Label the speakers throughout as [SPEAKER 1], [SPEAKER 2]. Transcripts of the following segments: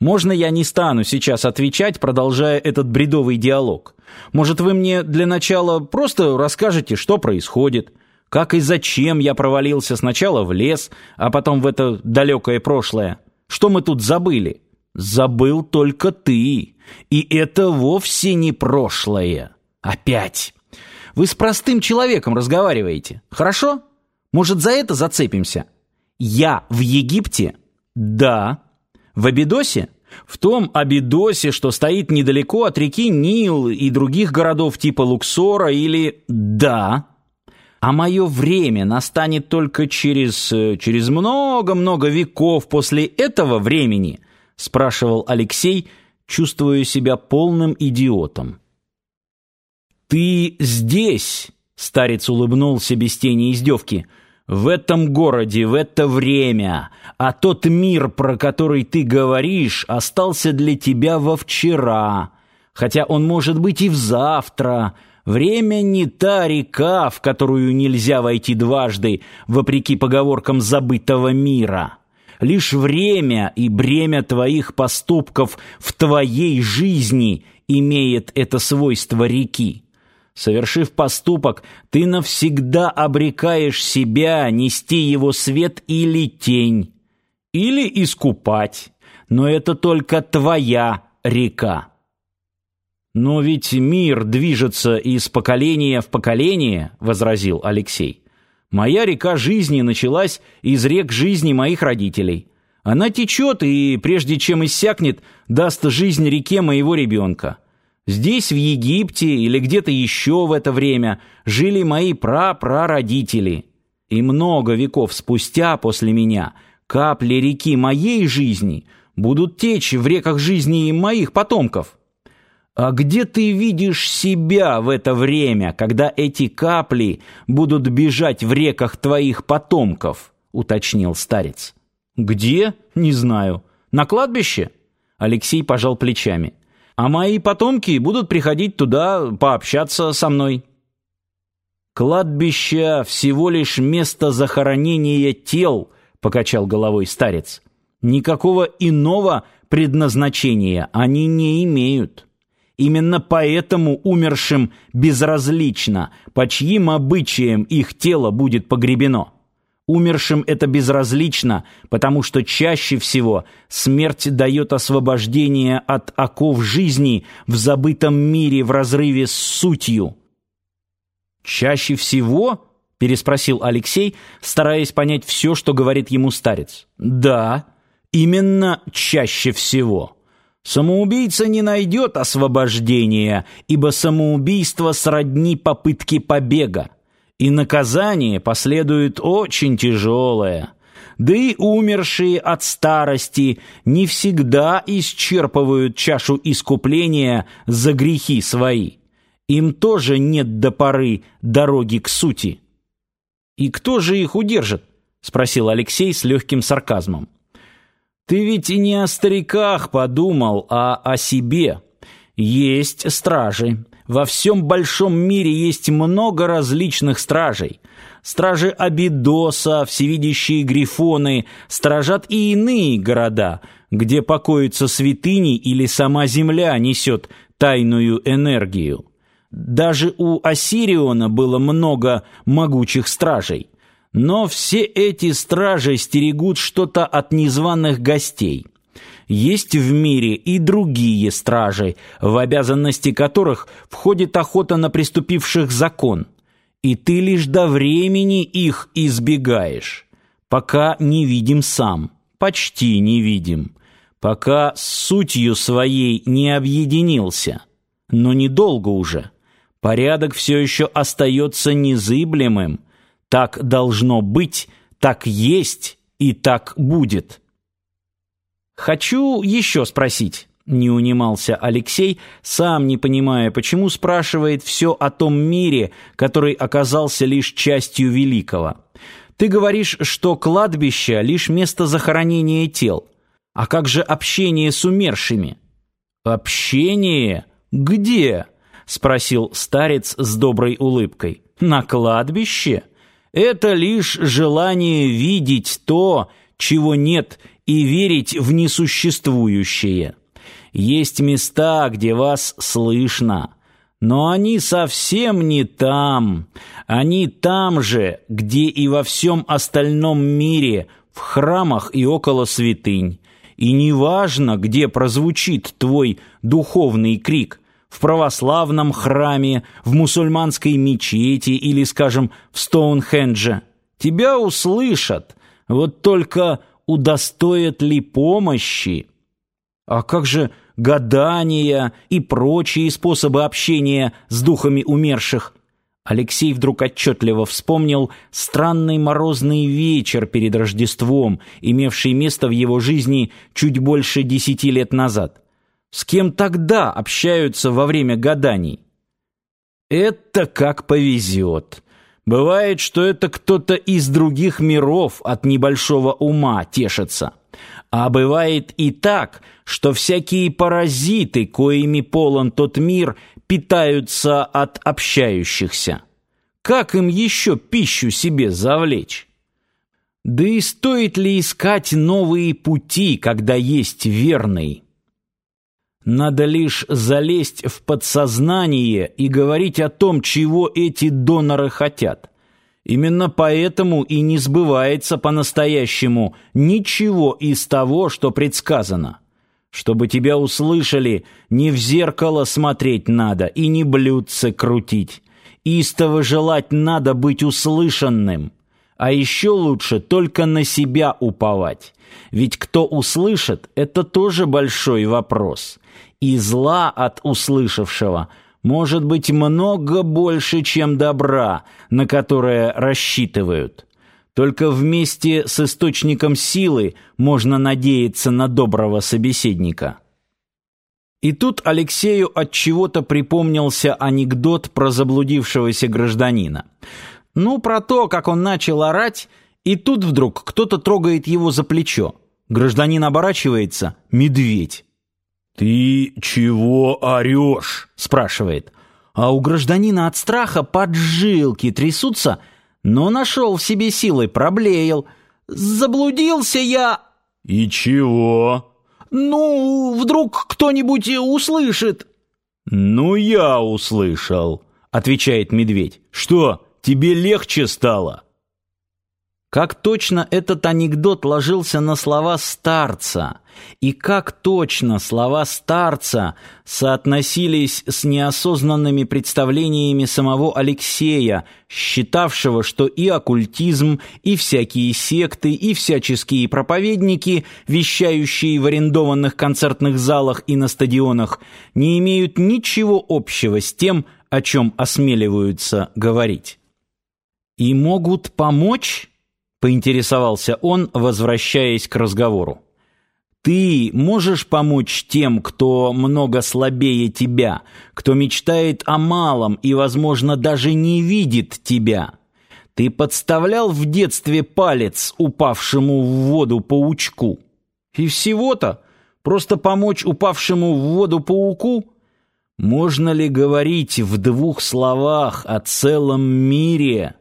[SPEAKER 1] Можно я не стану сейчас отвечать, продолжая этот бредовый диалог? Может, вы мне для начала просто расскажете, что происходит? Как и зачем я провалился сначала в лес, а потом в это далекое прошлое? Что мы тут забыли? Забыл только ты. И это вовсе не прошлое. Опять. Вы с простым человеком разговариваете. Хорошо? Может, за это зацепимся? Я в Египте? Да. В Абидосе? В том Абидосе, что стоит недалеко от реки Нил и других городов типа Луксора или... Да. А мое время настанет только через... Э, через много-много веков после этого времени, спрашивал Алексей, чувствуя себя полным идиотом. «Ты здесь!» — старец улыбнулся без тени издевки — в этом городе, в это время, а тот мир, про который ты говоришь, остался для тебя во вчера, хотя он может быть и в завтра. Время не та река, в которую нельзя войти дважды, вопреки поговоркам забытого мира. Лишь время и бремя твоих поступков в твоей жизни имеет это свойство реки. Совершив поступок, ты навсегда обрекаешь себя нести его свет или тень, или искупать, но это только твоя река. Но ведь мир движется из поколения в поколение, возразил Алексей. Моя река жизни началась из рек жизни моих родителей. Она течет и, прежде чем иссякнет, даст жизнь реке моего ребенка. Здесь, в Египте или где-то еще в это время, жили мои прапрародители. И много веков спустя после меня капли реки моей жизни будут течь в реках жизни моих потомков. А где ты видишь себя в это время, когда эти капли будут бежать в реках твоих потомков? уточнил старец. Где? Не знаю. На кладбище? Алексей пожал плечами а мои потомки будут приходить туда пообщаться со мной. Кладбище всего лишь место захоронения тел, покачал головой старец. Никакого иного предназначения они не имеют. Именно поэтому умершим безразлично, по чьим обычаям их тело будет погребено. Умершим это безразлично, потому что чаще всего смерть дает освобождение от оков жизни в забытом мире в разрыве с сутью. «Чаще всего?» — переспросил Алексей, стараясь понять все, что говорит ему старец. «Да, именно чаще всего». Самоубийца не найдет освобождения, ибо самоубийство сродни попытке побега и наказание последует очень тяжелое. Да и умершие от старости не всегда исчерпывают чашу искупления за грехи свои. Им тоже нет до поры дороги к сути. «И кто же их удержит?» — спросил Алексей с легким сарказмом. «Ты ведь и не о стариках подумал, а о себе. Есть стражи, во всем большом мире есть много различных стражей. Стражи Абидоса, всевидящие грифоны, сторожат и иные города, где покоятся святыни или сама земля несет тайную энергию. Даже у Осириона было много могучих стражей. Но все эти стражи стерегут что-то от незваных гостей есть в мире и другие стражи, в обязанности которых входит охота на преступивших закон, и ты лишь до времени их избегаешь, пока не видим сам, почти не видим, пока с сутью своей не объединился, но недолго уже. Порядок все еще остается незыблемым. Так должно быть, так есть и так будет. «Хочу еще спросить». Не унимался Алексей, сам не понимая, почему спрашивает все о том мире, который оказался лишь частью великого. Ты говоришь, что кладбище лишь место захоронения тел. А как же общение с умершими? Общение? Где? спросил старец с доброй улыбкой. На кладбище? Это лишь желание видеть то, чего нет и верить в несуществующее. Есть места, где вас слышно, но они совсем не там. Они там же, где и во всем остальном мире, в храмах и около святынь. И неважно, где прозвучит твой духовный крик – в православном храме, в мусульманской мечети или, скажем, в Стоунхендже. Тебя услышат, вот только удостоят ли помощи? А как же гадания и прочие способы общения с духами умерших? Алексей вдруг отчетливо вспомнил странный морозный вечер перед Рождеством, имевший место в его жизни чуть больше десяти лет назад. С кем тогда общаются во время гаданий? Это как повезет. Бывает, что это кто-то из других миров от небольшого ума тешится. А бывает и так, что всякие паразиты, коими полон тот мир, питаются от общающихся. Как им еще пищу себе завлечь? Да и стоит ли искать новые пути, когда есть верный? Надо лишь залезть в подсознание и говорить о том, чего эти доноры хотят. Именно поэтому и не сбывается по-настоящему ничего из того, что предсказано. Чтобы тебя услышали, не в зеркало смотреть надо и не блюдце крутить. Истово желать надо быть услышанным. А еще лучше только на себя уповать. Ведь кто услышит, это тоже большой вопрос. И зла от услышавшего может быть много больше, чем добра, на которое рассчитывают. Только вместе с источником силы можно надеяться на доброго собеседника. И тут Алексею от чего-то припомнился анекдот про заблудившегося гражданина. Ну, про то, как он начал орать, и тут вдруг кто-то трогает его за плечо. Гражданин оборачивается — медведь. «Ты чего орешь?» — спрашивает. А у гражданина от страха поджилки трясутся, но нашел в себе силы, проблеял. «Заблудился я...» «И чего?» «Ну, вдруг кто-нибудь услышит». «Ну, я услышал», — отвечает медведь. «Что, тебе легче стало?» Как точно этот анекдот ложился на слова старца, и как точно слова старца соотносились с неосознанными представлениями самого Алексея, считавшего, что и оккультизм, и всякие секты, и всяческие проповедники, вещающие в арендованных концертных залах и на стадионах, не имеют ничего общего с тем, о чем осмеливаются говорить. И могут помочь поинтересовался он, возвращаясь к разговору. Ты можешь помочь тем, кто много слабее тебя, кто мечтает о малом и, возможно, даже не видит тебя. Ты подставлял в детстве палец упавшему в воду паучку. И всего-то просто помочь упавшему в воду пауку? Можно ли говорить в двух словах о целом мире?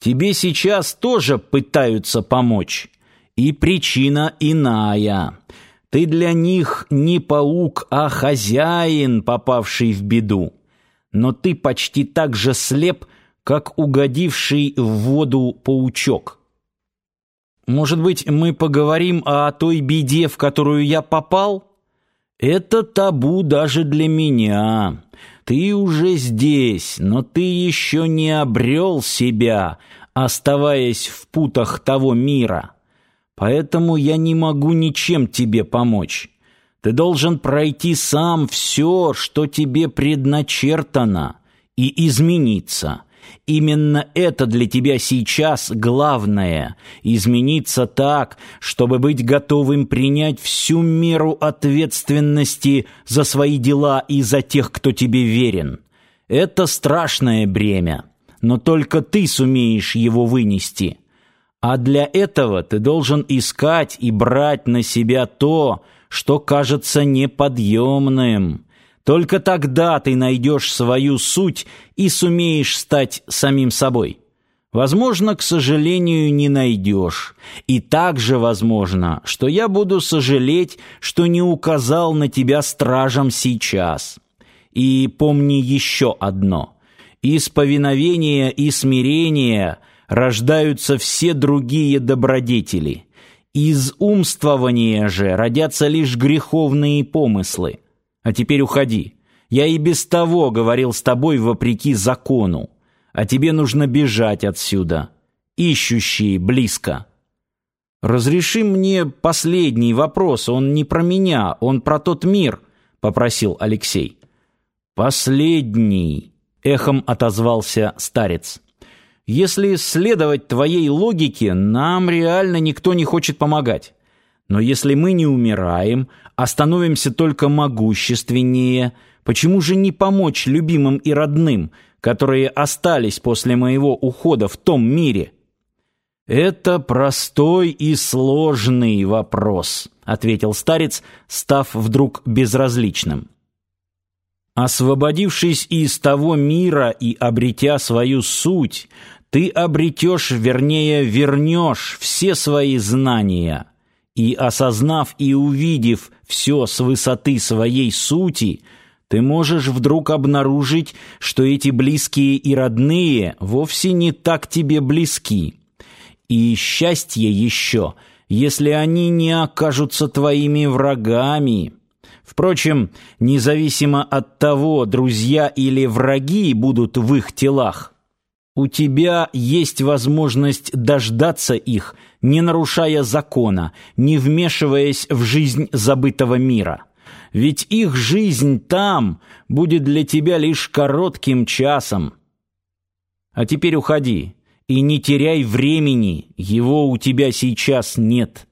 [SPEAKER 1] Тебе сейчас тоже пытаются помочь. И причина иная. Ты для них не паук, а хозяин, попавший в беду. Но ты почти так же слеп, как угодивший в воду паучок. Может быть, мы поговорим о той беде, в которую я попал? Это табу даже для меня. Ты уже здесь, но ты еще не обрел себя, оставаясь в путах того мира. Поэтому я не могу ничем тебе помочь. Ты должен пройти сам все, что тебе предначертано, и измениться. Именно это для тебя сейчас главное — измениться так, чтобы быть готовым принять всю меру ответственности за свои дела и за тех, кто тебе верен. Это страшное бремя, но только ты сумеешь его вынести. А для этого ты должен искать и брать на себя то, что кажется неподъемным. Только тогда ты найдешь свою суть и сумеешь стать самим собой. Возможно, к сожалению, не найдешь. И также возможно, что я буду сожалеть, что не указал на тебя стражам сейчас. И помни еще одно. Из повиновения и смирения рождаются все другие добродетели. Из умствования же родятся лишь греховные помыслы. А теперь уходи. Я и без того говорил с тобой вопреки закону а тебе нужно бежать отсюда. Ищущие близко. Разреши мне последний вопрос, он не про меня, он про тот мир, попросил Алексей. Последний, эхом отозвался старец. Если следовать твоей логике, нам реально никто не хочет помогать. Но если мы не умираем, а становимся только могущественнее, почему же не помочь любимым и родным, которые остались после моего ухода в том мире? Это простой и сложный вопрос, ответил старец, став вдруг безразличным. Освободившись из того мира и обретя свою суть, ты обретешь, вернее, вернешь все свои знания. И осознав и увидев все с высоты своей сути, ты можешь вдруг обнаружить, что эти близкие и родные вовсе не так тебе близки. И счастье еще, если они не окажутся твоими врагами. Впрочем, независимо от того, друзья или враги будут в их телах, у тебя есть возможность дождаться их, не нарушая закона, не вмешиваясь в жизнь забытого мира ведь их жизнь там будет для тебя лишь коротким часом. А теперь уходи и не теряй времени, его у тебя сейчас нет».